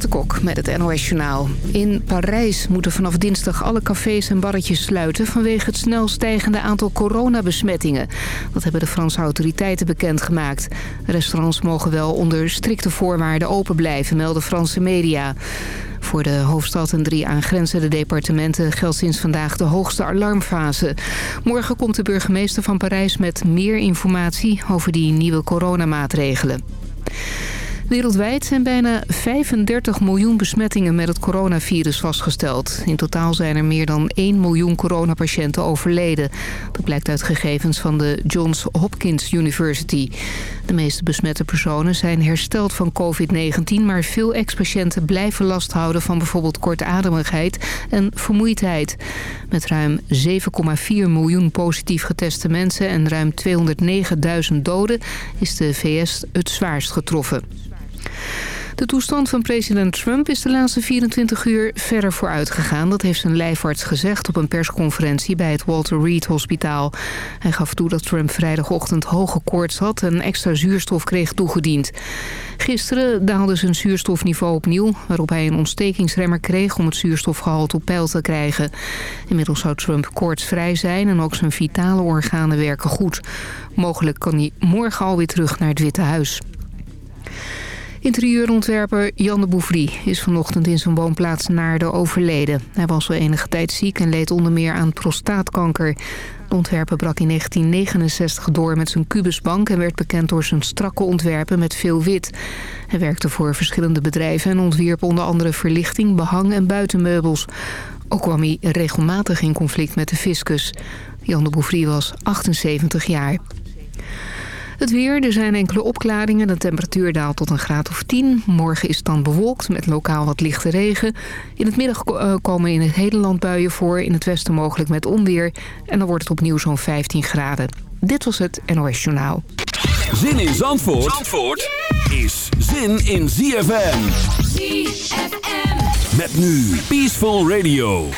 Renate met het NOS Journaal. In Parijs moeten vanaf dinsdag alle cafés en barretjes sluiten... vanwege het snel stijgende aantal coronabesmettingen. Dat hebben de Franse autoriteiten bekendgemaakt. Restaurants mogen wel onder strikte voorwaarden open blijven, melden Franse media. Voor de hoofdstad en drie aangrenzende departementen geldt sinds vandaag de hoogste alarmfase. Morgen komt de burgemeester van Parijs met meer informatie over die nieuwe coronamaatregelen. Wereldwijd zijn bijna 35 miljoen besmettingen met het coronavirus vastgesteld. In totaal zijn er meer dan 1 miljoen coronapatiënten overleden. Dat blijkt uit gegevens van de Johns Hopkins University. De meeste besmette personen zijn hersteld van COVID-19... maar veel ex-patiënten blijven last houden van bijvoorbeeld kortademigheid en vermoeidheid. Met ruim 7,4 miljoen positief geteste mensen en ruim 209.000 doden... is de VS het zwaarst getroffen. De toestand van president Trump is de laatste 24 uur verder vooruit gegaan. Dat heeft zijn lijfarts gezegd op een persconferentie bij het Walter Reed Hospitaal. Hij gaf toe dat Trump vrijdagochtend hoge koorts had en extra zuurstof kreeg toegediend. Gisteren daalde zijn zuurstofniveau opnieuw, waarop hij een ontstekingsremmer kreeg om het zuurstofgehalte op peil te krijgen. Inmiddels zou Trump koortsvrij zijn en ook zijn vitale organen werken goed. Mogelijk kan hij morgen alweer terug naar het Witte Huis. Interieurontwerper Jan de Bouvry is vanochtend in zijn woonplaats Naarden overleden. Hij was al enige tijd ziek en leed onder meer aan prostaatkanker. De ontwerper brak in 1969 door met zijn kubusbank... en werd bekend door zijn strakke ontwerpen met veel wit. Hij werkte voor verschillende bedrijven en ontwierp onder andere verlichting, behang en buitenmeubels. Ook kwam hij regelmatig in conflict met de fiscus. Jan de Bouvry was 78 jaar. Het weer, er zijn enkele opklaringen. De temperatuur daalt tot een graad of 10. Morgen is het dan bewolkt met lokaal wat lichte regen. In het middag eh, komen in het hele land buien voor. In het westen mogelijk met onweer. En dan wordt het opnieuw zo'n 15 graden. Dit was het NOS Journaal. Zin in Zandvoort, Zandvoort is zin in ZFM. ZFM. Met nu Peaceful Radio.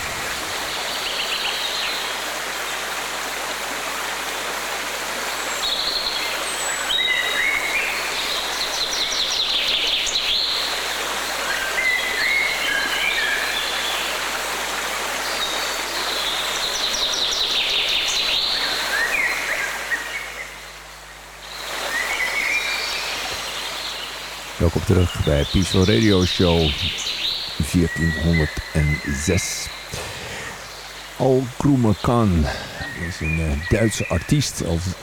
Terug bij Peaceful Radio Show 1406. Al Kroemer Khan is een uh, Duitse artiest. Of,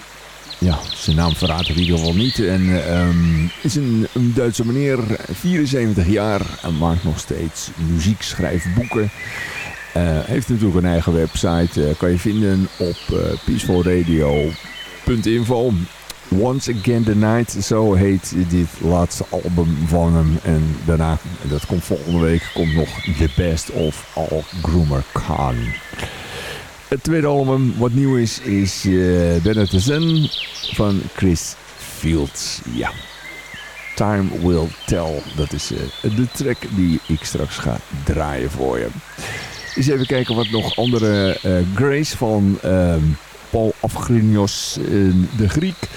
ja, zijn naam verraadt in ieder geval niet. En um, is een, een, Duitse meneer, 74 jaar. En maakt nog steeds muziek, schrijft boeken. Uh, heeft natuurlijk een eigen website. Uh, kan je vinden op peacefulradio.info. Once Again the Night, zo heet dit laatste album van hem. En daarna, dat komt volgende week, komt nog The Best of All Groomer Khan. Het tweede album wat nieuw is, is uh, Bennett the Sun van Chris Fields. Ja, Time Will Tell. Dat is uh, de track die ik straks ga draaien voor je. Eens even kijken wat nog andere uh, Grace van... Ehm, Paul Afgrinios, de Griek,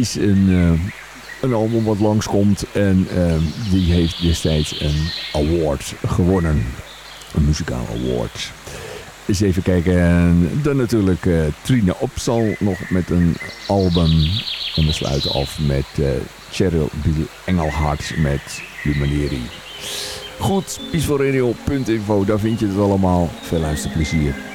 is een, uh, een album wat langskomt. En uh, die heeft destijds een award gewonnen. Een muzikaal award. Eens even kijken. En dan natuurlijk uh, Trina Opsal nog met een album. En we sluiten af met Cheryl Bill Engelhard met Humaneri. Goed, peacefulradio.info, daar vind je het allemaal. Veel luisterplezier.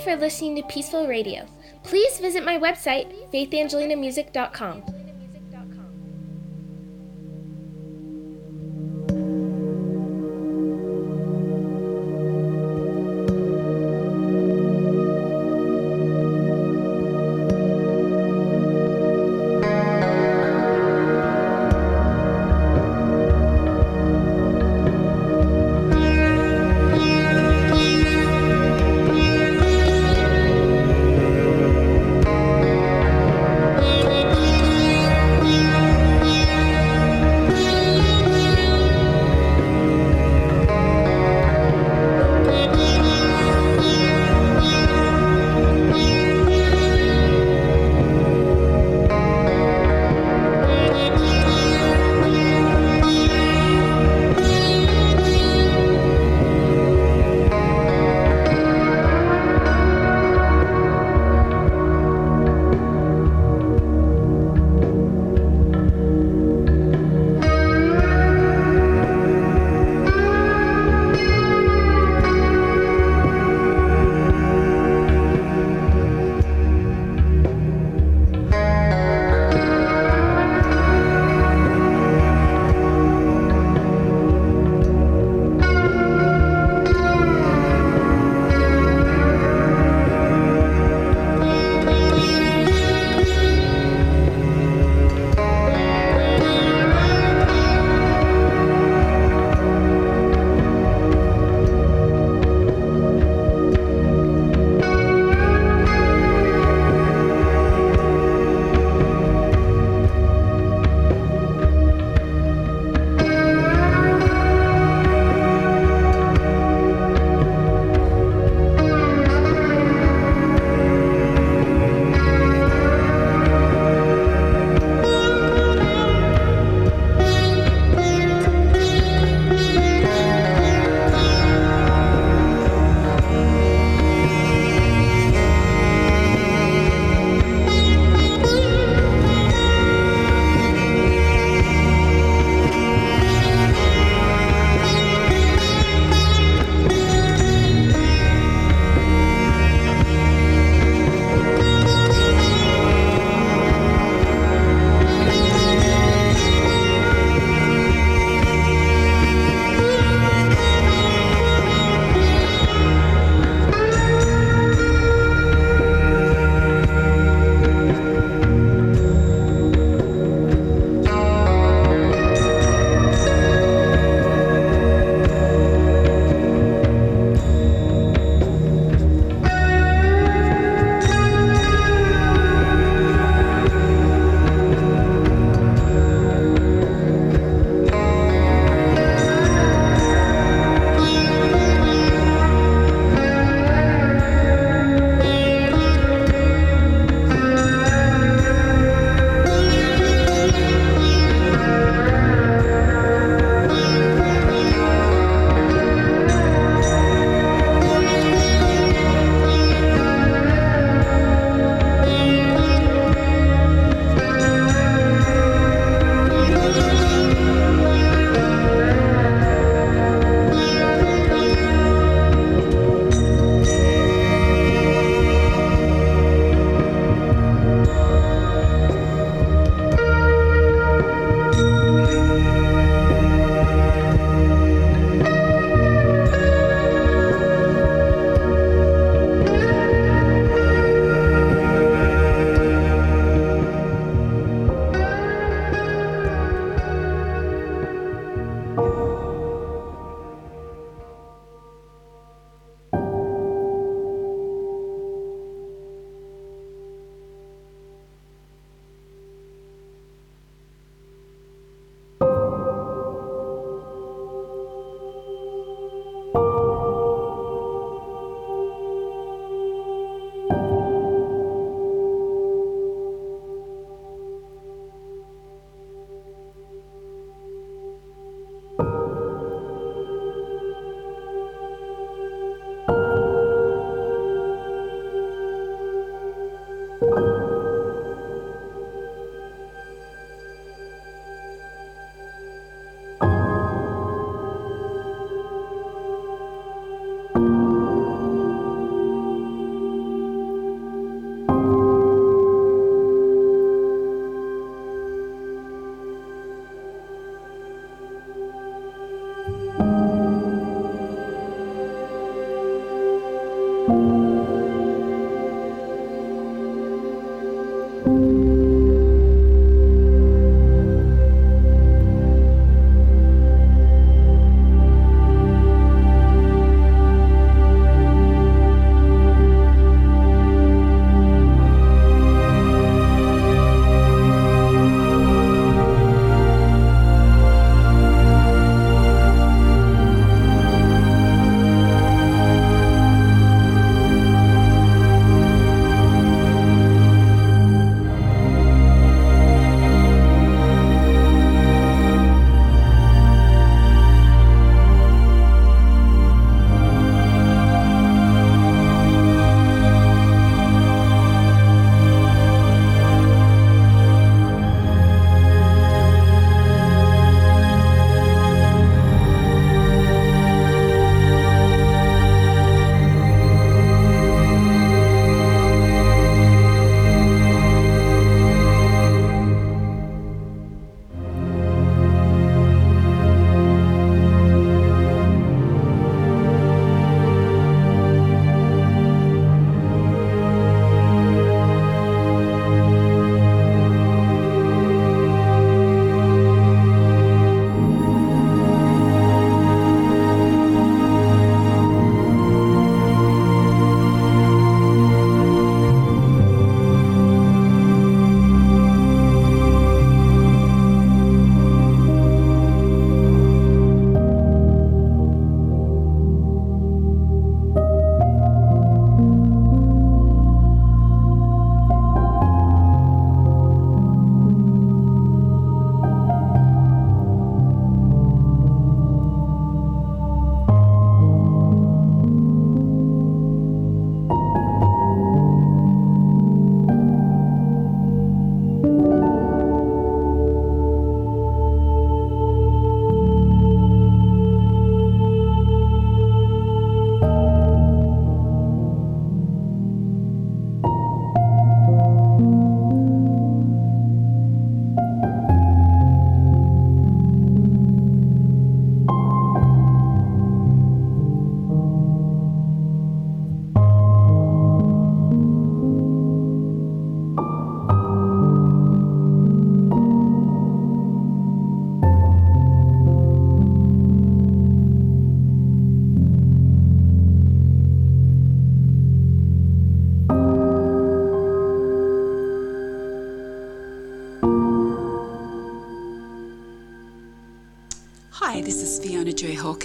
for listening to Peaceful Radio. Please visit my website, faithangelinamusic.com.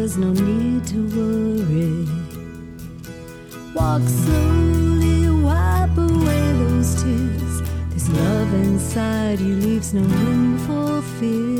there's no need to worry. Walk slowly, wipe away those tears. This love inside you leaves no room for fear.